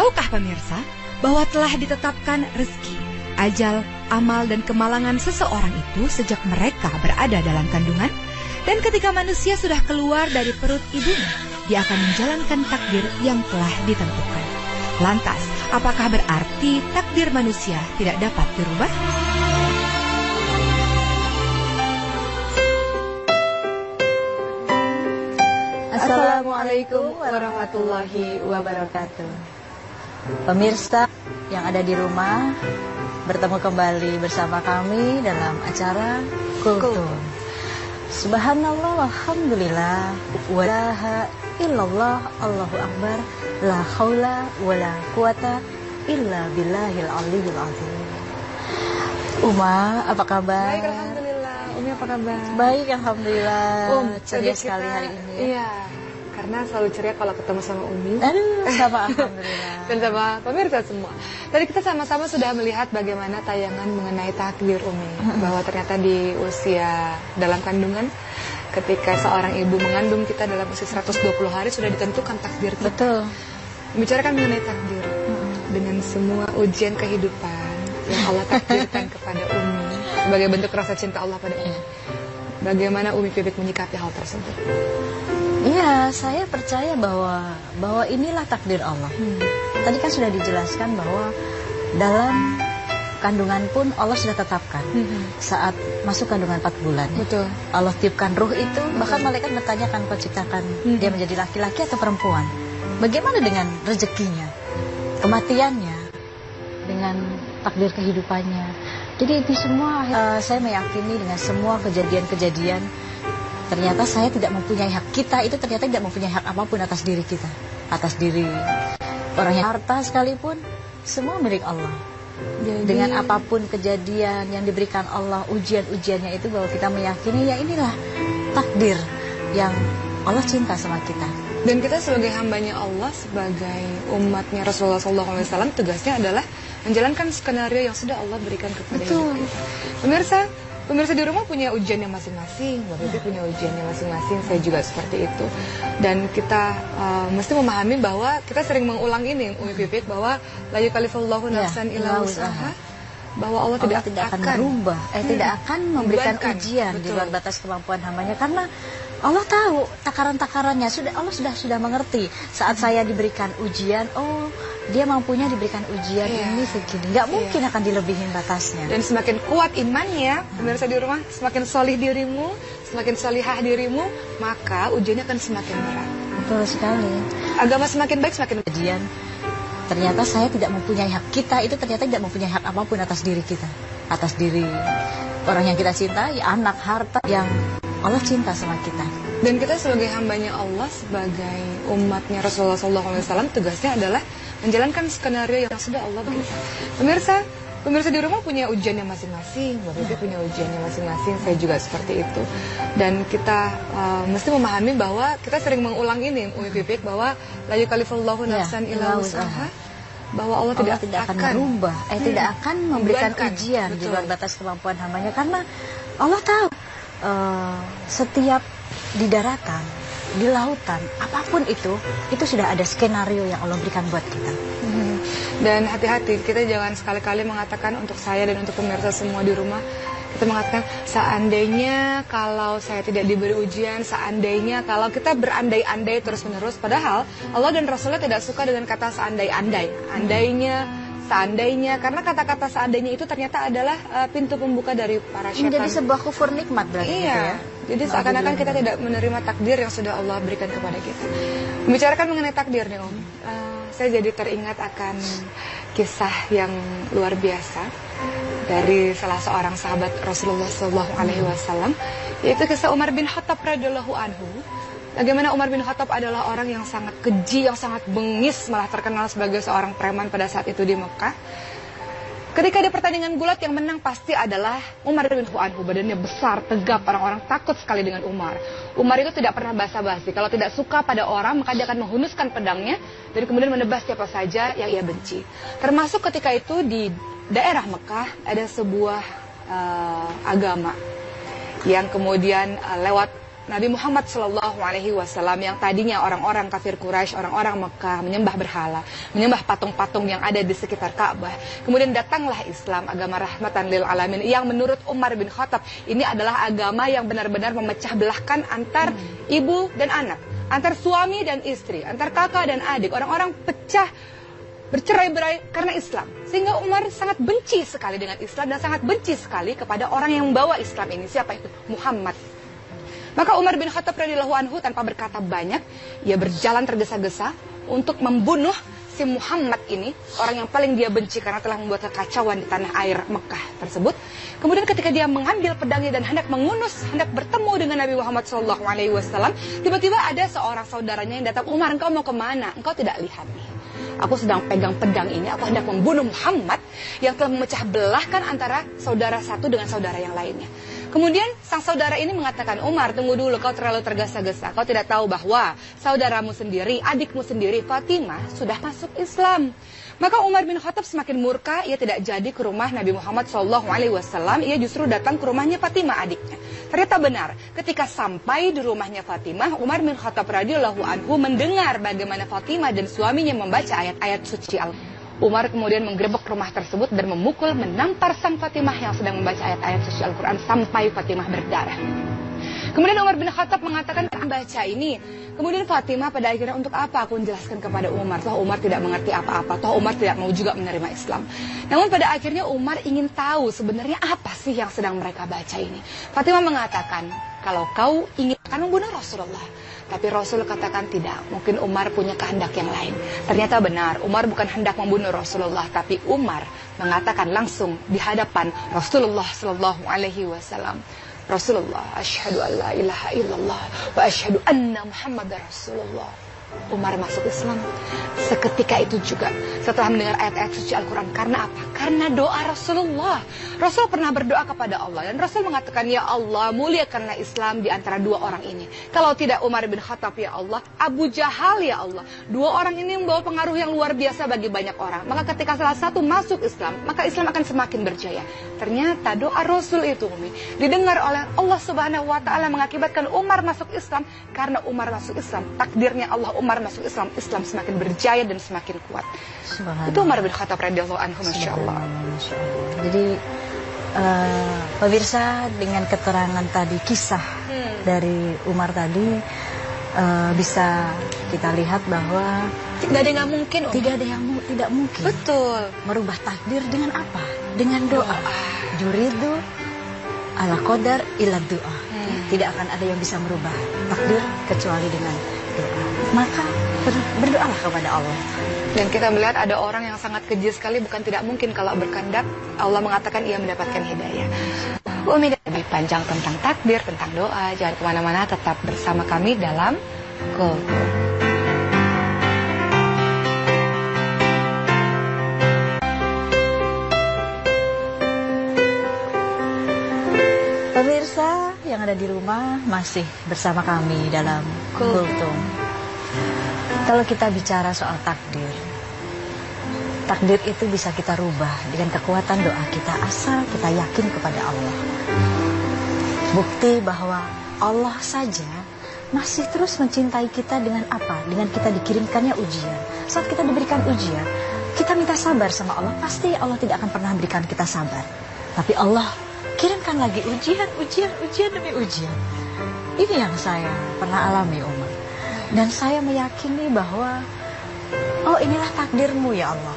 Tahukah pemirsa bahwa telah ditetapkan rezeki, ajal, amal, dan kemalangan seseorang itu sejak mereka berada dalam kandungan? Dan ketika manusia sudah keluar dari perut ibunya, dia akan menjalankan takdir yang telah ditentukan. Lantas, apakah berarti takdir manusia tidak dapat dirubah? Assalamualaikum warahmatullahi wabarakatuh. Pemirsa yang ada di rumah, bertemu kembali bersama kami dalam acara Kultur. Subhanallah, Alhamdulillah, walaha illallah, Allahu Akbar, la haula wala quwata illa billahil aliyil azim. Uma, apa kabar? Baik, Alhamdulillah. Umi apa kabar? Baik, Alhamdulillah. Um, ceria sekali hari ini. Iya, karena selalu ceria kalau ketemu sama Umi. Aduh, sama Alhamdulillah. Dan sama pemirsa semua. Tadi kita sama-sama sudah melihat bagaimana tayangan mengenai takdir Umi. Bahwa ternyata di usia dalam kandungan, ketika seorang ibu mengandung kita dalam usia 120 hari sudah ditentukan takdir kita. Betul. Membicarakan mengenai takdir. Dengan semua ujian kehidupan yang Allah takdirkan kepada Umi. Sebagai bentuk rasa cinta Allah pada Umi. Bagaimana Umi Pipit menyikapi hal tersebut? Iya, saya percaya bahwa bahwa inilah takdir Allah. Tadi kan sudah dijelaskan bahwa dalam kandungan pun Allah sudah tetapkan. Saat masuk kandungan 4 bulan. Betul. Allah tiupkan ruh itu, bahkan malaikat bertanya kan kau ciptakan dia menjadi laki-laki atau perempuan. Bagaimana dengan rezekinya, kematiannya, dengan takdir kehidupannya. Jadi itu semua eh, saya meyakini dengan semua kejadian-kejadian ternyata saya tidak mempunyai hak kita itu ternyata tidak mempunyai hak apa pun atas diri kita, atas diri orang yang harta sekalipun semua milik Allah. Jadi, Dengan apa pun kejadian yang diberikan Allah, ujian-ujiannya itu bahwa kita meyakini ya inilah takdir yang Allah cinta sama kita. Dan kita sebagai hambanya Allah, sebagai umatnya Rasulullah SAW, tugasnya adalah menjalankan skenario yang sudah Allah berikan kepada Betul. kita. Pemirsa, pemirsa di rumah punya ujiannya masing-masing, Mbak Bibi punya ujiannya masing-masing, saya juga seperti itu. Dan kita uh, mesti memahami bahwa kita sering mengulang ini, Umi Pipit, bahwa la yukallifullahu Ya, nafsan wus'aha. usaha, bahwa Allah, Allah tidak akan merubah, eh tidak akan memberikan Membebankan, ujian di betul. luar batas kemampuan hambanya. Karena Allah tahu takaran-takarannya. Sudah Allah sudah sudah mengerti. Saat saya diberikan ujian oh dia mampunya diberikan ujian Iya. ini segini. Nggak mungkin akan dilebihin batasnya. Dan semakin kuat imannya, pemirsa di rumah, semakin solih dirimu, semakin solihah dirimu, maka ujiannya akan semakin berat. betul sekali. Agama semakin baik, semakin kejadian ternyata saya tidak mempunyai hak kita itu ternyata tidak mempunyai hak apa pun atas diri kita atas diri orang yang kita cintai anak harta yang Allah cinta sama kita Dan kita sebagai hambanya Allah, sebagai umatnya Rasulullah SAW, tugasnya adalah menjalankan skenario yang sudah Allah berikan. Pemirsa, pemirsa di rumah punya ujiannya masing-masing, Mbak punya ujiannya masing-masing, saya juga seperti itu. Dan kita uh, mesti memahami bahwa kita sering mengulang ini, Umi Pipit, bahwa la yukallifullahu Ya, nafsan illa wus'aha. usaha, bahwa Allah, Allah tidak, tidak akan merubah, eh tidak akan memberikan Membebankan, ujian di betul. luar batas kemampuan hambanya karena Allah tahu eh, setiap di daratan, di lautan, apa pun itu, itu sudah ada skenario yang Allah berikan buat kita. Mhm. Dan hati-hati, kita jangan sekali-kali mengatakan untuk saya dan untuk pemirsa semua di rumah, kita mengatakan seandainya kalau saya tidak diberi ujian, seandainya kalau kita berandai-andai terus-menerus, padahal Allah dan Rasulnya tidak suka dengan kata seandai-andai, andainya, seandainya, karena kata-kata seandainya itu ternyata adalah uh, pintu pembuka dari para syaitan. Menjadi sebuah kufur nikmat berarti gitu Iya. ya. Jadi seakan-akan kita tidak menerima takdir yang sudah Allah berikan kepada kita. Membicarakan mengenai takdir nih Om, eh, saya jadi teringat akan kisah yang luar biasa dari salah seorang sahabat Rasulullah Shallallahu Alaihi Wasallam, yaitu kisah Umar bin Khattab radhiyallahu anhu. Bagaimana Umar bin Khattab adalah orang yang sangat keji, yang sangat bengis, malah terkenal sebagai seorang preman pada saat itu di Mekah. Ketika ada pertandingan gulat yang menang pasti adalah Umar bin Khattab. Badannya besar, tegap, orang-orang takut sekali dengan Umar. Umar itu tidak pernah basa-basi. Kalau tidak suka pada orang, maka dia akan menghunuskan pedangnya dan kemudian menebas siapa saja yang ia benci. Termasuk ketika itu di daerah Mekah ada sebuah eh, agama yang kemudian eh, lewat Nabi Muhammad Shallallahu Alaihi Wasallam yang tadinya orang-orang kafir Quraisy, orang-orang Mekah menyembah berhala, menyembah patung-patung yang ada di sekitar Ka'bah. Kemudian datanglah Islam, agama rahmatan lil alamin yang menurut Umar bin Khattab ini adalah agama yang benar-benar memecah belahkan antar ibu dan anak, antar suami dan istri, antar kakak dan adik. Orang-orang pecah bercerai-berai karena Islam. Sehingga Umar sangat benci sekali dengan Islam dan sangat benci sekali kepada orang yang membawa Islam ini. Siapa itu? Muhammad maka Umar bin Khattab radhiyallahu anhu tanpa berkata banyak, ia berjalan tergesa-gesa untuk membunuh si Muhammad ini, orang yang paling dia benci karena telah membuat kekacauan di tanah air Mekah tersebut. Kemudian ketika dia mengambil pedangnya dan hendak mengunus, hendak bertemu dengan Nabi Muhammad SAW, tiba-tiba ada seorang saudaranya yang datang, Umar engkau mau ke mana? Engkau tidak lihat nih. Aku sedang pegang pedang ini, aku hendak membunuh Muhammad yang telah memecah belahkan antara saudara satu dengan saudara yang lainnya. Kemudian sang saudara ini mengatakan, Umar tunggu dulu kau terlalu tergesa-gesa. Kau tidak tahu bahwa saudaramu sendiri, adikmu sendiri, Fatimah sudah masuk Islam. Maka Umar bin Khattab semakin murka, ia tidak jadi ke rumah Nabi Muhammad SAW. Ia justru datang ke rumahnya Fatimah adiknya. Ternyata benar, ketika sampai di rumahnya Fatimah, Umar bin Khattab radhiyallahu anhu mendengar bagaimana Fatimah dan suaminya membaca ayat-ayat suci Al-Quran. Umar kemudian menggerebek rumah tersebut dan memukul menampar sang Fatimah yang sedang membaca ayat-ayat suci Al-Quran sampai Fatimah berdarah. Kemudian Umar bin Khattab mengatakan baca ini. Kemudian Fatimah pada akhirnya untuk apa aku menjelaskan kepada Umar. Toh Umar tidak mengerti apa-apa. Toh Umar tidak mau juga menerima Islam. Namun pada akhirnya Umar ingin tahu sebenarnya apa sih yang sedang mereka baca ini. Fatimah mengatakan, kalau kau ingin akan membunuh Rasulullah, tapi Rasul katakan tidak, mungkin Umar punya kehendak yang lain. Ternyata benar, Umar bukan hendak membunuh Rasulullah, tapi Umar mengatakan langsung di hadapan Rasulullah Sallallahu Alaihi Wasallam. Rasulullah, asyhadu an la ilaha illallah wa asyhadu anna Muhammad Rasulullah. Umar masuk Islam seketika itu juga setelah mendengar ayat-ayat suci Al-Quran. Karena apa? Karena doa Rasulullah. Rasul pernah berdoa kepada Allah dan Rasul mengatakan, Ya Allah, muliakanlah Islam di antara dua orang ini. Kalau tidak Umar bin Khattab, Ya Allah, Abu Jahal, Ya Allah. Dua orang ini membawa pengaruh yang luar biasa bagi banyak orang. Maka ketika salah satu masuk Islam, maka Islam akan semakin berjaya. Ternyata doa Rasul itu, Umi, didengar oleh Allah Subhanahu Wa Taala mengakibatkan Umar masuk Islam karena Umar masuk Islam. Takdirnya Allah Umar masuk Islam, Islam semakin berjaya dan semakin kuat. Itu Umar bin Khattab radhiyallahu anhu, masya Allah. Jadi uh, pemirsa dengan keterangan tadi kisah hmm. dari Umar tadi uh, bisa kita lihat bahwa tidak ada yang mungkin, Om. tidak ada yang mu tidak mungkin. Betul. Merubah takdir dengan apa? Dengan doa. Juridu ala qadar ila doa. Hmm. Tidak akan ada yang bisa merubah takdir kecuali dengan doa. Maka ber berdoalah kepada Allah. Dan kita melihat ada orang yang sangat keji sekali bukan tidak mungkin kalau berkehendak Allah mengatakan ia mendapatkan hidayah. Umi lebih panjang tentang takdir, tentang doa. Jangan ke mana-mana, tetap bersama kami dalam Kultur. Pemirsa yang ada di rumah masih bersama kami dalam Kultum. Kalau kita bicara soal takdir, takdir itu bisa kita rubah dengan kekuatan doa kita asal kita yakin kepada Allah. Bukti bahwa Allah saja masih terus mencintai kita dengan apa? Dengan kita dikirimkannya ujian. Saat kita diberikan ujian, kita minta sabar sama Allah, pasti Allah tidak akan pernah berikan kita sabar. Tapi Allah kirimkan lagi ujian, ujian, ujian demi ujian. Ini yang saya pernah alami, Umar. Dan saya meyakini bahwa, oh inilah takdirmu ya Allah.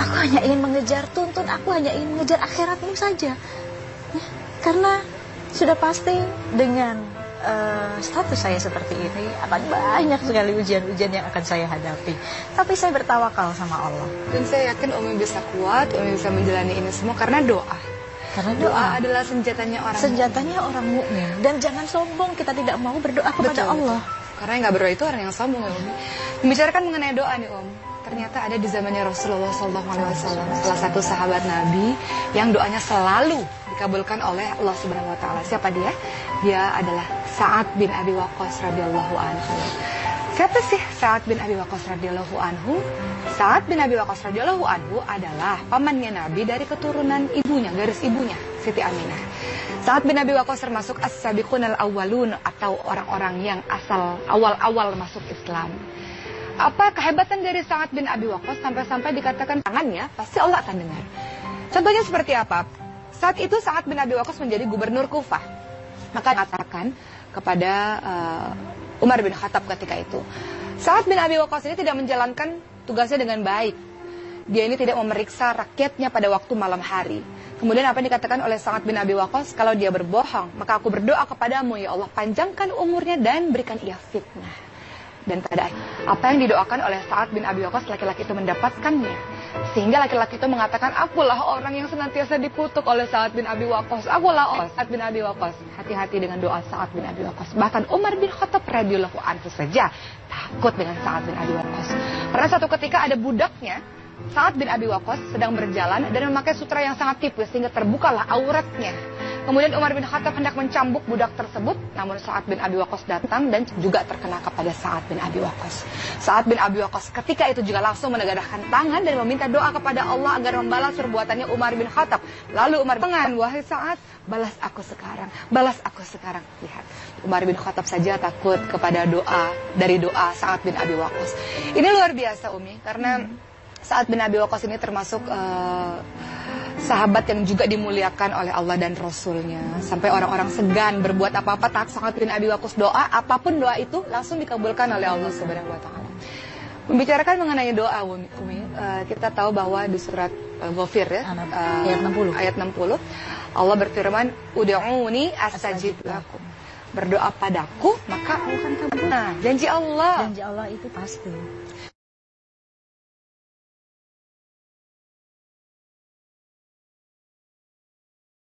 Aku hanya ingin mengejar tuntun, aku hanya ingin mengejar akhiratmu saja. Ya, karena sudah pasti dengan uh, status saya seperti ini akan banyak sekali ujian-ujian yang akan saya hadapi. Tapi saya bertawakal sama Allah. Dan saya yakin Umi bisa kuat, Umi bisa menjalani ini semua karena doa. Karena doa, doa adalah senjatanya orang senjatanya mukmin. orang mukmin dan jangan sombong kita tidak mau berdoa kepada betul, Allah. Karena yang nggak berdoa itu orang yang sombong ya Om. Membicarakan mengenai doa nih Om. Ternyata ada di zamannya Rasulullah SAW salah satu sahabat Nabi yang doanya selalu dikabulkan oleh Allah Subhanahu Wa Taala. Siapa dia? Dia adalah Saad bin Abi Waqqas radhiyallahu anhu. Siapa sih Sa'ad bin Abi Waqqas radhiyallahu anhu? Sa'ad bin Abi Waqqas radhiyallahu anhu adalah pamannya Nabi dari keturunan ibunya, garis ibunya, Siti Aminah. Sa'ad bin Abi Waqqas termasuk as-sabiqun al-awwalun atau orang-orang yang asal awal-awal masuk Islam. Apa kehebatan dari Sa'ad bin Abi Waqqas sampai-sampai dikatakan tangannya pasti Allah akan dengar. Contohnya seperti apa? Saat itu Sa'ad bin Abi Waqqas menjadi gubernur Kufah. Maka mengatakan kepada uh, Umar bin Khattab ketika itu. Saat bin Abi Waqqas ini tidak menjalankan tugasnya dengan baik. Dia ini tidak memeriksa rakyatnya pada waktu malam hari. Kemudian apa yang dikatakan oleh Sa'ad bin Abi Waqqas, kalau dia berbohong, maka aku berdoa kepadamu ya Allah, panjangkan umurnya dan berikan ia fitnah. Dan pada apa yang didoakan oleh Sa'ad bin Abi Waqqas? Laki-laki itu mendapatkannya. Sehingga laki-laki itu mengatakan akulah orang yang senantiasa dikutuk oleh Sa'ad bin Abi Waqqas. Akulah Sa'ad bin Abi Waqqas. Hati-hati dengan doa Sa'ad bin Abi Waqqas. Bahkan Umar bin Khattab radhiyallahu anhu saja takut dengan Sa'ad bin Abi Waqqas. Pernah satu ketika ada budaknya Sa'ad bin Abi Waqqas sedang berjalan dan memakai sutra yang sangat tipis sehingga terbukalah auratnya Kemudian Umar bin Khattab hendak mencambuk budak tersebut, namun Sa'ad bin Abi Waqqas datang dan juga terkena kepada Sa'ad bin Abi Waqqas. Sa'ad bin Abi Waqqas ketika itu juga langsung menegadahkan tangan dan meminta doa kepada Allah agar membalas perbuatannya Umar bin Khattab. Lalu Umar Khattab, wahai Sa'ad, balas aku sekarang, balas aku sekarang. Lihat, Umar bin Khattab saja takut kepada doa dari doa Sa'ad bin Abi Waqqas. Ini luar biasa Umi, karena Sa'ad bin Abi Waqqas ini termasuk uh, sahabat yang juga dimuliakan oleh Allah dan Rasulnya sampai orang-orang segan berbuat apa-apa tak sangat bin Abi Waqqas doa apa pun doa itu langsung dikabulkan oleh Allah Subhanahu wa taala. Membicarakan mengenai doa Umi, uh, kita tahu bahwa di surat uh, Ghafir ya uh, ayat 60 ayat 60 Allah berfirman ud'uni astajib lakum. Berdoa padaku maka aku akan kabul. Nah, janji Allah. Janji Allah itu pasti.